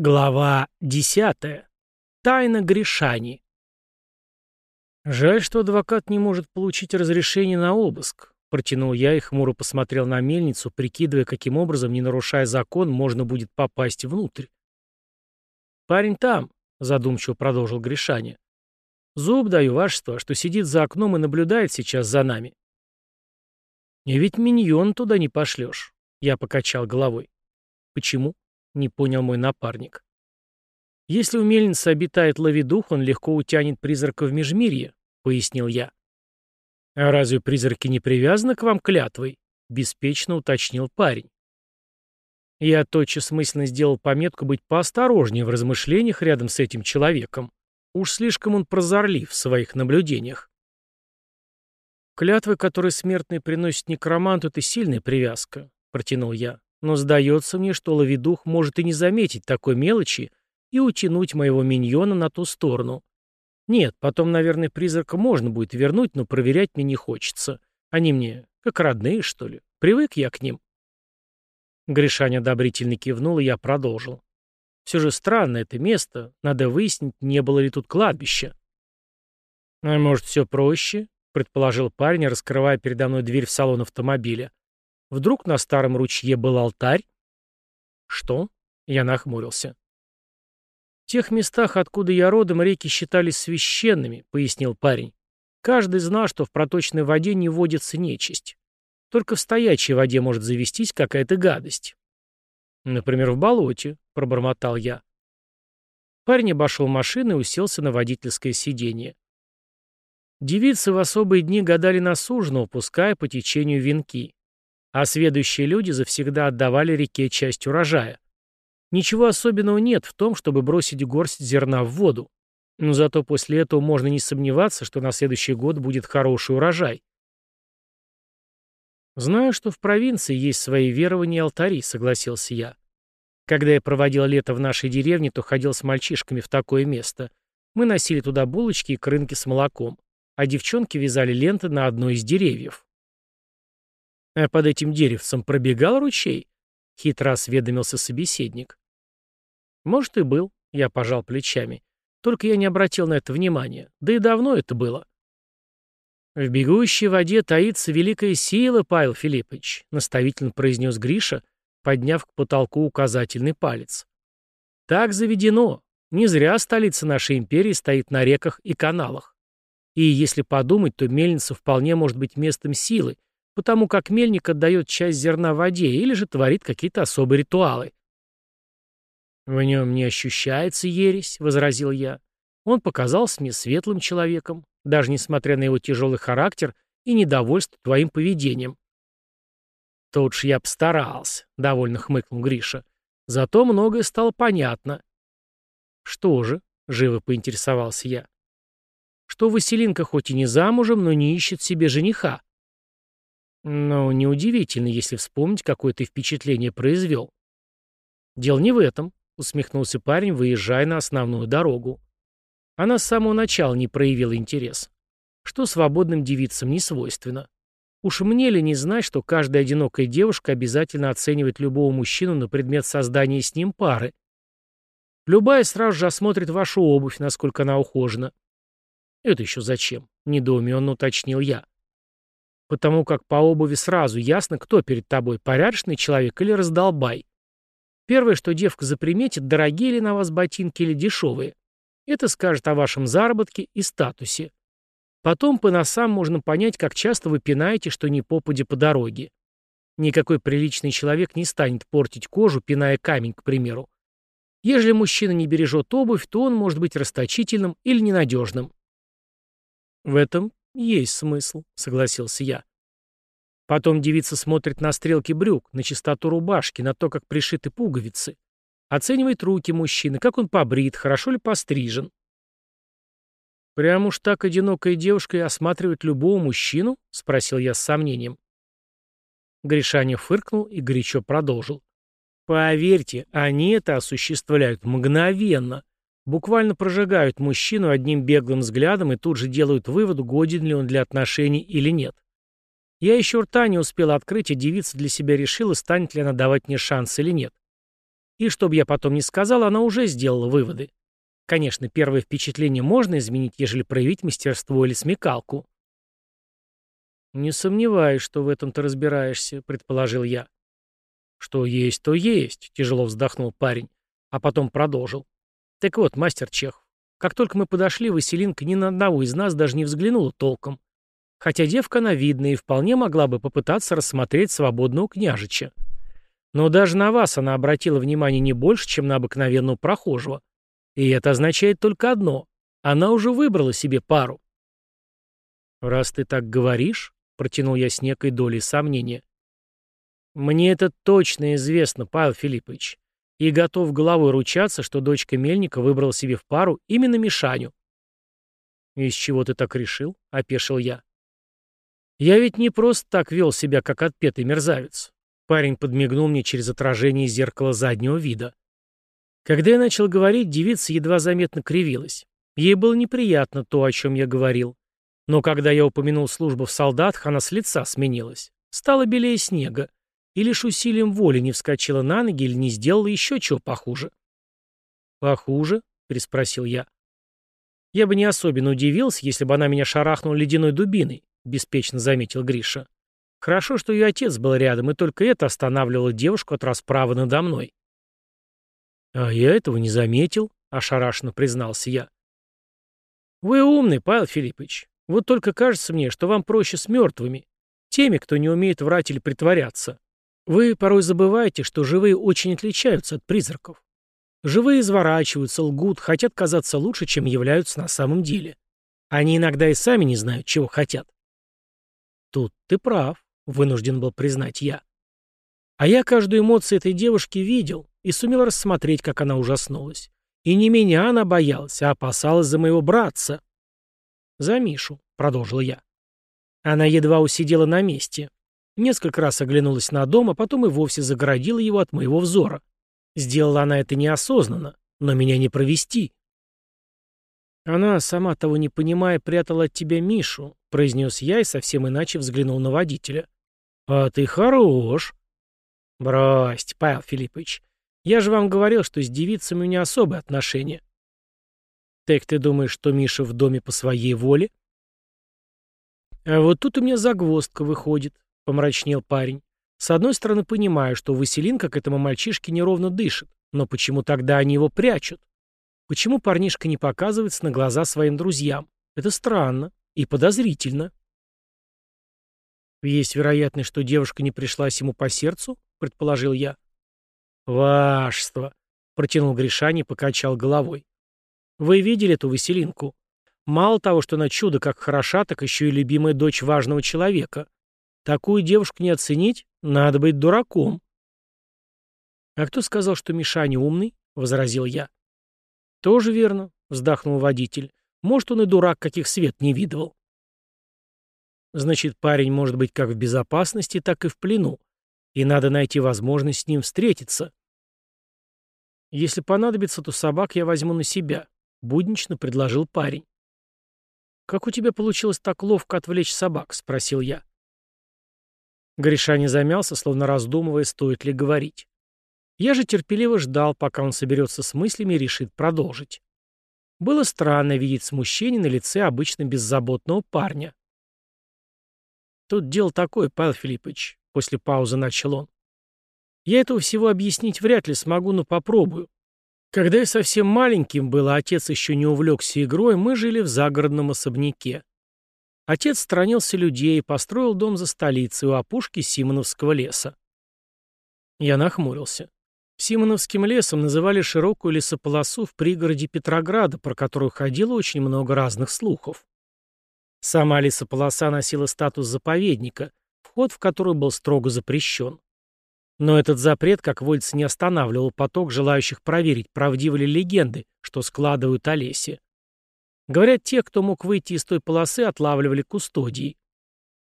Глава десятая. Тайна Гришани. «Жаль, что адвокат не может получить разрешение на обыск», — протянул я и хмуро посмотрел на мельницу, прикидывая, каким образом, не нарушая закон, можно будет попасть внутрь. «Парень там», — задумчиво продолжил Гришаня. «Зуб даю, вашество, что сидит за окном и наблюдает сейчас за нами». «И ведь миньон туда не пошлешь», — я покачал головой. «Почему?» Не понял мой напарник. Если у мельницы обитает ловидух, он легко утянет призрака в межмирье, пояснил я. А разве призраки не привязаны к вам клятвой? беспечно уточнил парень. Я тотчас мысленно сделал пометку быть поосторожнее в размышлениях рядом с этим человеком. Уж слишком он прозорлив в своих наблюдениях. Клятвы, которые смертные приносят некроманту, это сильная привязка, протянул я. Но сдается мне, что ловидух может и не заметить такой мелочи и утянуть моего миньона на ту сторону. Нет, потом, наверное, призрака можно будет вернуть, но проверять мне не хочется. Они мне как родные, что ли. Привык я к ним. Гришаня одобрительно кивнул, и я продолжил. Все же странно это место. Надо выяснить, не было ли тут кладбища. А может, все проще? Предположил парень, раскрывая передо мной дверь в салон автомобиля. Вдруг на старом ручье был алтарь? Что? Я нахмурился. В тех местах, откуда я родом, реки считались священными, пояснил парень. Каждый знал, что в проточной воде не водится нечисть. Только в стоячей воде может завестись какая-то гадость. Например, в болоте, пробормотал я. Парень обошел машину и уселся на водительское сиденье. Девицы в особые дни гадали на суженого, пуская по течению венки а сведущие люди завсегда отдавали реке часть урожая. Ничего особенного нет в том, чтобы бросить горсть зерна в воду. Но зато после этого можно не сомневаться, что на следующий год будет хороший урожай. «Знаю, что в провинции есть свои верования и алтари», — согласился я. Когда я проводил лето в нашей деревне, то ходил с мальчишками в такое место. Мы носили туда булочки и крынки с молоком, а девчонки вязали ленты на одной из деревьев. А под этим деревцем пробегал ручей? Хитро осведомился собеседник. Может, и был, я пожал плечами. Только я не обратил на это внимания. Да и давно это было. В бегущей воде таится великая сила, Павел Филиппович, наставительно произнес Гриша, подняв к потолку указательный палец. Так заведено. Не зря столица нашей империи стоит на реках и каналах. И если подумать, то мельница вполне может быть местом силы, потому как мельник отдает часть зерна воде или же творит какие-то особые ритуалы. «В нем не ощущается ересь», — возразил я. Он показался мне светлым человеком, даже несмотря на его тяжелый характер и недовольство твоим поведением. «Тут ж я постарался», — довольно хмыкнул Гриша. «Зато многое стало понятно». «Что же?» — живо поинтересовался я. «Что Василинка хоть и не замужем, но не ищет себе жениха». Но неудивительно, если вспомнить, какое ты впечатление произвел. Дело не в этом, усмехнулся парень, выезжая на основную дорогу. Она с самого начала не проявила интерес. Что свободным девицам не свойственно. Уж мне ли не знать, что каждая одинокая девушка обязательно оценивает любого мужчину на предмет создания с ним пары. Любая сразу же осмотрит вашу обувь, насколько она ухожена. Это еще зачем? Недоуменно уточнил я. Потому как по обуви сразу ясно, кто перед тобой, порядочный человек или раздолбай. Первое, что девка заприметит, дорогие ли на вас ботинки или дешевые. Это скажет о вашем заработке и статусе. Потом по носам можно понять, как часто вы пинаете, что не попади по дороге. Никакой приличный человек не станет портить кожу, пиная камень, к примеру. Ежели мужчина не бережет обувь, то он может быть расточительным или ненадежным. В этом «Есть смысл», — согласился я. Потом девица смотрит на стрелки брюк, на чистоту рубашки, на то, как пришиты пуговицы. Оценивает руки мужчины, как он побрит, хорошо ли пострижен. «Прям уж так одинокая девушка и осматривает любого мужчину?» — спросил я с сомнением. Гришаня фыркнул и горячо продолжил. «Поверьте, они это осуществляют мгновенно. Буквально прожигают мужчину одним беглым взглядом и тут же делают вывод, годен ли он для отношений или нет. Я еще рта не успел открыть, и девица для себя решила, станет ли она давать мне шанс или нет. И чтобы я потом не сказал, она уже сделала выводы. Конечно, первое впечатление можно изменить, ежели проявить мастерство или смекалку. «Не сомневаюсь, что в этом ты разбираешься», — предположил я. «Что есть, то есть», — тяжело вздохнул парень, а потом продолжил. «Так вот, мастер Чехов, как только мы подошли, Василинка ни на одного из нас даже не взглянула толком. Хотя девка она видная и вполне могла бы попытаться рассмотреть свободного княжича. Но даже на вас она обратила внимание не больше, чем на обыкновенного прохожего. И это означает только одно — она уже выбрала себе пару. «Раз ты так говоришь», — протянул я с некой долей сомнения, мне это точно известно, Павел Филиппович. И готов головой ручаться, что дочка Мельника выбрала себе в пару именно Мишаню. «Из чего ты так решил?» — опешил я. «Я ведь не просто так вел себя, как отпетый мерзавец». Парень подмигнул мне через отражение зеркала заднего вида. Когда я начал говорить, девица едва заметно кривилась. Ей было неприятно то, о чем я говорил. Но когда я упомянул службу в солдатах, она с лица сменилась. Стала белее снега и лишь усилием воли не вскочила на ноги или не сделала еще чего похуже. «Похуже?» — переспросил я. «Я бы не особенно удивился, если бы она меня шарахнула ледяной дубиной», — беспечно заметил Гриша. «Хорошо, что ее отец был рядом, и только это останавливало девушку от расправы надо мной». «А я этого не заметил», — ошарашенно признался я. «Вы умный, Павел Филиппович. Вот только кажется мне, что вам проще с мертвыми, теми, кто не умеет врать или притворяться. Вы порой забываете, что живые очень отличаются от призраков. Живые изворачиваются, лгут, хотят казаться лучше, чем являются на самом деле. Они иногда и сами не знают, чего хотят. Тут ты прав, вынужден был признать я. А я каждую эмоцию этой девушки видел и сумел рассмотреть, как она ужаснулась. И не меня она боялась, а опасалась за моего братца. За Мишу, продолжил я. Она едва усидела на месте, Несколько раз оглянулась на дом, а потом и вовсе загородила его от моего взора. Сделала она это неосознанно, но меня не провести. Она, сама того не понимая, прятала от тебя Мишу, произнес я и совсем иначе взглянул на водителя. А ты хорош. Брось, Павел Филиппович. Я же вам говорил, что с девицами у меня особые отношения. Так ты думаешь, что Миша в доме по своей воле? А вот тут у меня загвоздка выходит помрачнел парень. С одной стороны, понимаю, что Василинка к этому мальчишке неровно дышит, но почему тогда они его прячут? Почему парнишка не показывается на глаза своим друзьям? Это странно и подозрительно. Есть вероятность, что девушка не пришлась ему по сердцу, предположил я. Вашество, протянул Гришани и покачал головой. Вы видели эту Василинку? Мало того, что она чудо как хороша, так еще и любимая дочь важного человека. Такую девушку не оценить, надо быть дураком. «А кто сказал, что Мишаня умный?» — возразил я. «Тоже верно», — вздохнул водитель. «Может, он и дурак, каких свет не видывал». «Значит, парень может быть как в безопасности, так и в плену, и надо найти возможность с ним встретиться». «Если понадобится, то собак я возьму на себя», — буднично предложил парень. «Как у тебя получилось так ловко отвлечь собак?» — спросил я. Гриша не замялся, словно раздумывая, стоит ли говорить. Я же терпеливо ждал, пока он соберется с мыслями и решит продолжить. Было странно видеть смущение на лице обычно беззаботного парня. «Тут дело такое, Павел Филиппович», — после паузы начал он. «Я этого всего объяснить вряд ли смогу, но попробую. Когда я совсем маленьким был, а отец еще не увлекся игрой, мы жили в загородном особняке. Отец сторонился людей построил дом за столицей у опушки Симоновского леса. Я нахмурился. Симоновским лесом называли широкую лесополосу в пригороде Петрограда, про которую ходило очень много разных слухов. Сама лесополоса носила статус заповедника, вход в который был строго запрещен. Но этот запрет, как водится, не останавливал поток желающих проверить, правдивы ли легенды, что складывают о лесе. Говорят, те, кто мог выйти из той полосы, отлавливали кустодии.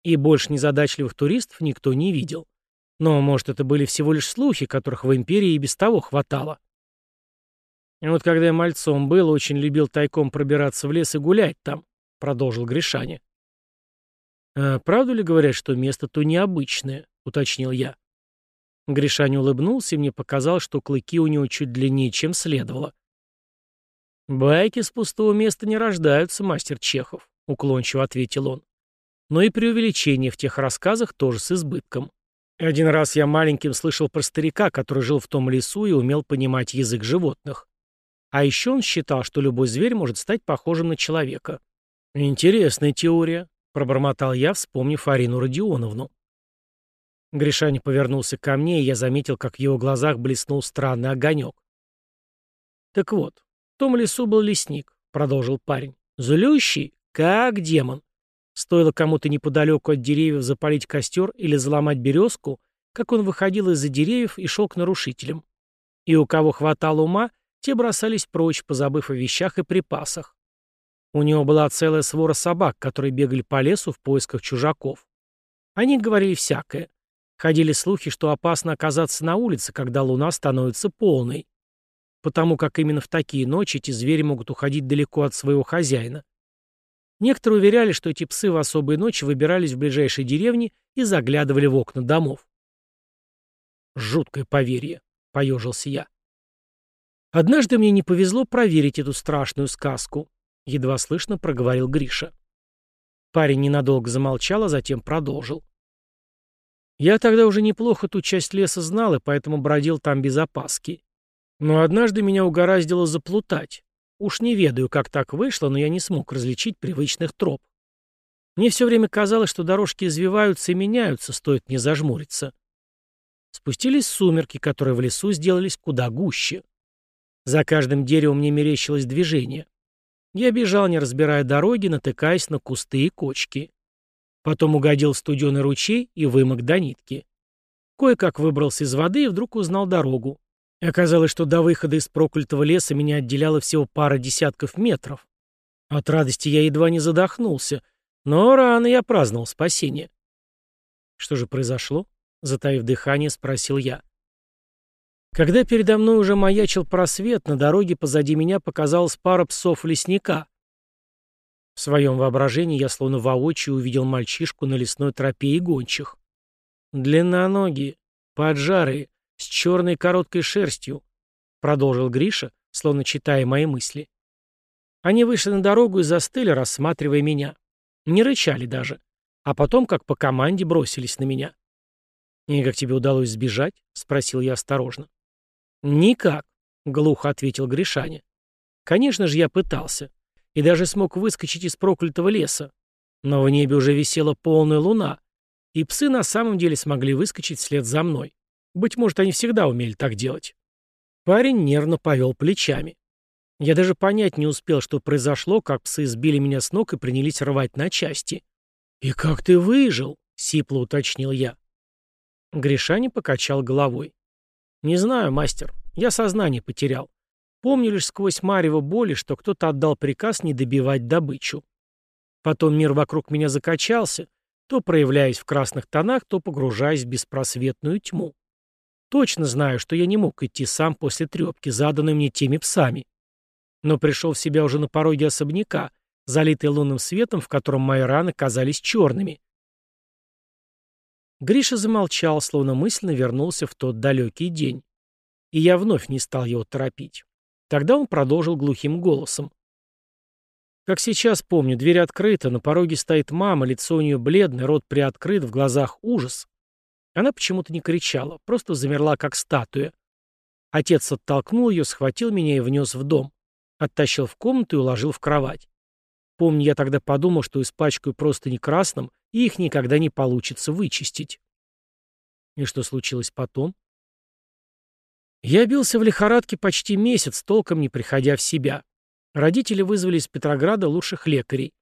И больше незадачливых туристов никто не видел. Но, может, это были всего лишь слухи, которых в империи и без того хватало. И вот когда я мальцом был, очень любил тайком пробираться в лес и гулять там, — продолжил Гришаня. «А правду ли говорят, что место то необычное?» — уточнил я. Гришаня улыбнулся, и мне показалось, что клыки у него чуть длиннее, чем следовало. «Байки с пустого места не рождаются, мастер Чехов», — уклончиво ответил он. «Но и преувеличение в тех рассказах тоже с избытком. Один раз я маленьким слышал про старика, который жил в том лесу и умел понимать язык животных. А еще он считал, что любой зверь может стать похожим на человека. «Интересная теория», — пробормотал я, вспомнив Арину Родионовну. Гришаня повернулся ко мне, и я заметил, как в его глазах блеснул странный огонек. «Так вот, в том лесу был лесник», — продолжил парень. «Злющий, как демон. Стоило кому-то неподалеку от деревьев запалить костер или заломать березку, как он выходил из-за деревьев и шел к нарушителям. И у кого хватало ума, те бросались прочь, позабыв о вещах и припасах. У него была целая свора собак, которые бегали по лесу в поисках чужаков. Они говорили всякое. Ходили слухи, что опасно оказаться на улице, когда луна становится полной. Потому как именно в такие ночи эти звери могут уходить далеко от своего хозяина. Некоторые уверяли, что эти псы в особые ночи выбирались в ближайшие деревни и заглядывали в окна домов. «Жуткое поверье», — поежился я. «Однажды мне не повезло проверить эту страшную сказку», — едва слышно проговорил Гриша. Парень ненадолго замолчал, а затем продолжил. «Я тогда уже неплохо ту часть леса знал, и поэтому бродил там без опаски. Но однажды меня угораздило заплутать. Уж не ведаю, как так вышло, но я не смог различить привычных троп. Мне все время казалось, что дорожки извиваются и меняются, стоит мне зажмуриться. Спустились сумерки, которые в лесу сделались куда гуще. За каждым деревом мне мерещилось движение. Я бежал, не разбирая дороги, натыкаясь на кусты и кочки. Потом угодил в студеный ручей и вымок до нитки. Кое-как выбрался из воды и вдруг узнал дорогу. И оказалось, что до выхода из проклятого леса меня отделяло всего пара десятков метров. От радости я едва не задохнулся, но рано я праздновал спасение. Что же произошло? Затаив дыхание, спросил я. Когда передо мной уже маячил просвет, на дороге позади меня показалась пара псов лесника. В своем воображении я словно воочию увидел мальчишку на лесной тропе и гончих. Длинноногие, поджарые, с черной короткой шерстью», — продолжил Гриша, словно читая мои мысли. Они вышли на дорогу и застыли, рассматривая меня. Не рычали даже. А потом, как по команде, бросились на меня. «И как тебе удалось сбежать?» — спросил я осторожно. «Никак», — глухо ответил Гришаня. «Конечно же, я пытался. И даже смог выскочить из проклятого леса. Но в небе уже висела полная луна, и псы на самом деле смогли выскочить вслед за мной. Быть может, они всегда умели так делать. Парень нервно повел плечами. Я даже понять не успел, что произошло, как псы сбили меня с ног и принялись рвать на части. «И как ты выжил?» — сипло уточнил я. Гришани покачал головой. «Не знаю, мастер. Я сознание потерял. Помню лишь сквозь марево боли, что кто-то отдал приказ не добивать добычу. Потом мир вокруг меня закачался, то проявляясь в красных тонах, то погружаясь в беспросветную тьму. Точно знаю, что я не мог идти сам после трепки, заданной мне теми псами. Но пришел в себя уже на пороге особняка, залитый лунным светом, в котором мои раны казались черными. Гриша замолчал, словно мысленно вернулся в тот далекий день. И я вновь не стал его торопить. Тогда он продолжил глухим голосом. Как сейчас помню, дверь открыта, на пороге стоит мама, лицо у нее бледное, рот приоткрыт, в глазах ужас. Она почему-то не кричала, просто замерла, как статуя. Отец оттолкнул ее, схватил меня и внес в дом. Оттащил в комнату и уложил в кровать. Помню, я тогда подумал, что испачкаю просто не красным, и их никогда не получится вычистить. И что случилось потом? Я бился в лихорадке почти месяц, толком не приходя в себя. Родители вызвали из Петрограда лучших лекарей.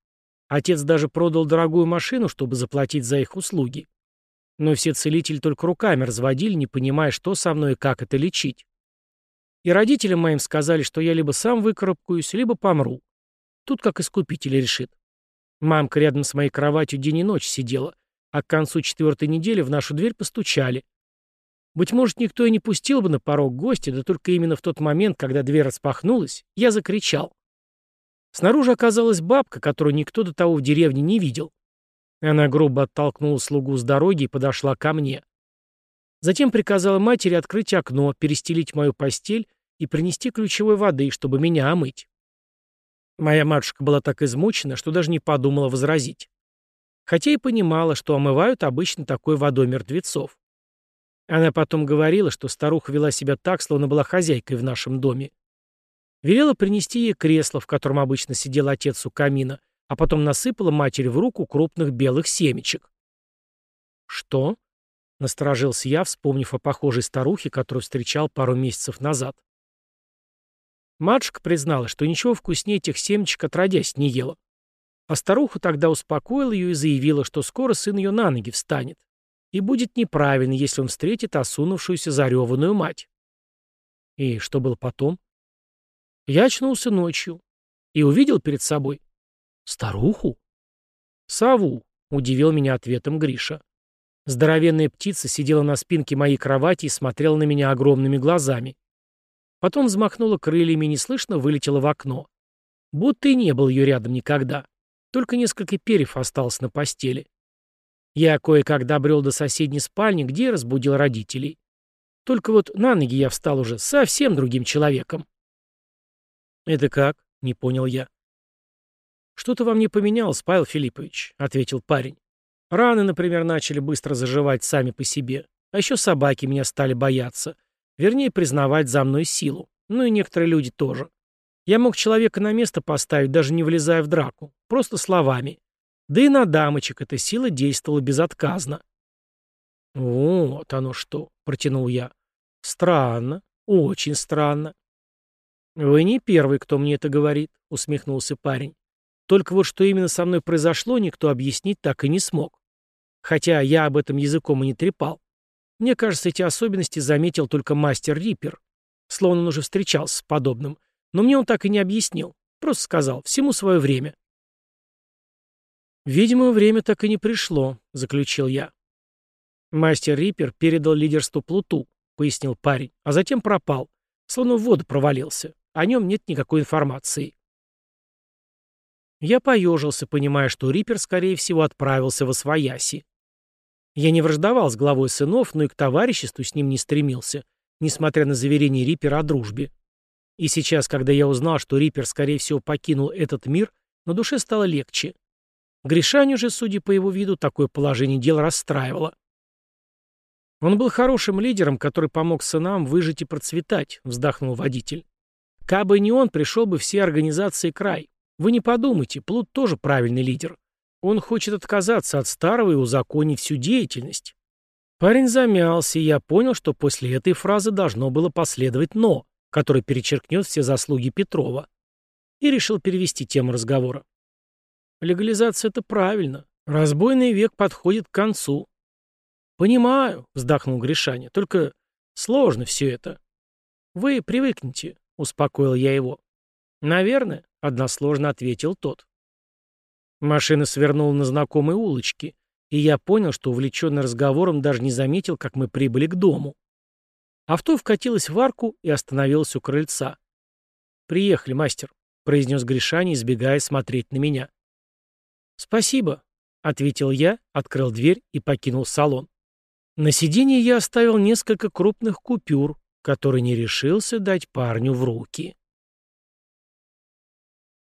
Отец даже продал дорогую машину, чтобы заплатить за их услуги. Но все целители только руками разводили, не понимая, что со мной и как это лечить. И родителям моим сказали, что я либо сам выкарабкаюсь, либо помру. Тут как искупитель решит. Мамка рядом с моей кроватью день и ночь сидела, а к концу четвертой недели в нашу дверь постучали. Быть может, никто и не пустил бы на порог гостя, да только именно в тот момент, когда дверь распахнулась, я закричал. Снаружи оказалась бабка, которую никто до того в деревне не видел. Она грубо оттолкнула слугу с дороги и подошла ко мне. Затем приказала матери открыть окно, перестелить мою постель и принести ключевой воды, чтобы меня омыть. Моя матушка была так измучена, что даже не подумала возразить. Хотя и понимала, что омывают обычно такой водой мертвецов. Она потом говорила, что старуха вела себя так, словно была хозяйкой в нашем доме. Велела принести ей кресло, в котором обычно сидел отец у камина, а потом насыпала матери в руку крупных белых семечек. «Что?» — насторожился я, вспомнив о похожей старухе, которую встречал пару месяцев назад. Матушка призналась, что ничего вкуснее этих семечек отродясь не ела. А старуха тогда успокоила ее и заявила, что скоро сын ее на ноги встанет. И будет неправильно, если он встретит осунувшуюся зареванную мать. И что было потом? Я очнулся ночью и увидел перед собой старуху. Сову, удивил меня ответом Гриша. Здоровенная птица сидела на спинке моей кровати и смотрела на меня огромными глазами. Потом взмахнула крыльями и неслышно вылетела в окно. Будто и не был ее рядом никогда. Только несколько перьев осталось на постели. Я кое-как добрел до соседней спальни, где разбудил родителей. Только вот на ноги я встал уже совсем другим человеком. «Это как?» — не понял я. «Что-то вам не поменялось, Павел Филиппович», — ответил парень. «Раны, например, начали быстро заживать сами по себе. А еще собаки меня стали бояться. Вернее, признавать за мной силу. Ну и некоторые люди тоже. Я мог человека на место поставить, даже не влезая в драку. Просто словами. Да и на дамочек эта сила действовала безотказно. «Вот оно что», — протянул я. «Странно, очень странно». «Вы не первый, кто мне это говорит», — усмехнулся парень. «Только вот что именно со мной произошло, никто объяснить так и не смог. Хотя я об этом языком и не трепал. Мне кажется, эти особенности заметил только мастер Риппер. Словно он уже встречался с подобным. Но мне он так и не объяснил. Просто сказал, всему свое время. «Видимо, время так и не пришло», — заключил я. Мастер Риппер передал лидерство Плуту, пояснил парень, а затем пропал, словно в воду провалился. О нем нет никакой информации. Я поежился, понимая, что Риппер, скорее всего, отправился во Свояси. Я не враждовал с главой сынов, но и к товариществу с ним не стремился, несмотря на заверение Риппера о дружбе. И сейчас, когда я узнал, что Риппер, скорее всего, покинул этот мир, на душе стало легче. Гришаню же, судя по его виду, такое положение дел расстраивало. Он был хорошим лидером, который помог сынам выжить и процветать, вздохнул водитель. Кабы не он, пришел бы все организации край. Вы не подумайте, Плут тоже правильный лидер. Он хочет отказаться от старого и узаконить всю деятельность. Парень замялся, и я понял, что после этой фразы должно было последовать «но», которое перечеркнет все заслуги Петрова. И решил перевести тему разговора. Легализация — это правильно. Разбойный век подходит к концу. «Понимаю», — вздохнул Гришаня, — «только сложно все это». «Вы привыкнете», — успокоил я его. «Наверное», — односложно ответил тот. Машина свернула на знакомой улочке, и я понял, что, увлеченный разговором, даже не заметил, как мы прибыли к дому. Авто вкатилось в арку и остановилось у крыльца. «Приехали, мастер», — произнес Гришани, избегая смотреть на меня. «Спасибо», — ответил я, открыл дверь и покинул салон. На сиденье я оставил несколько крупных купюр, которые не решился дать парню в руки.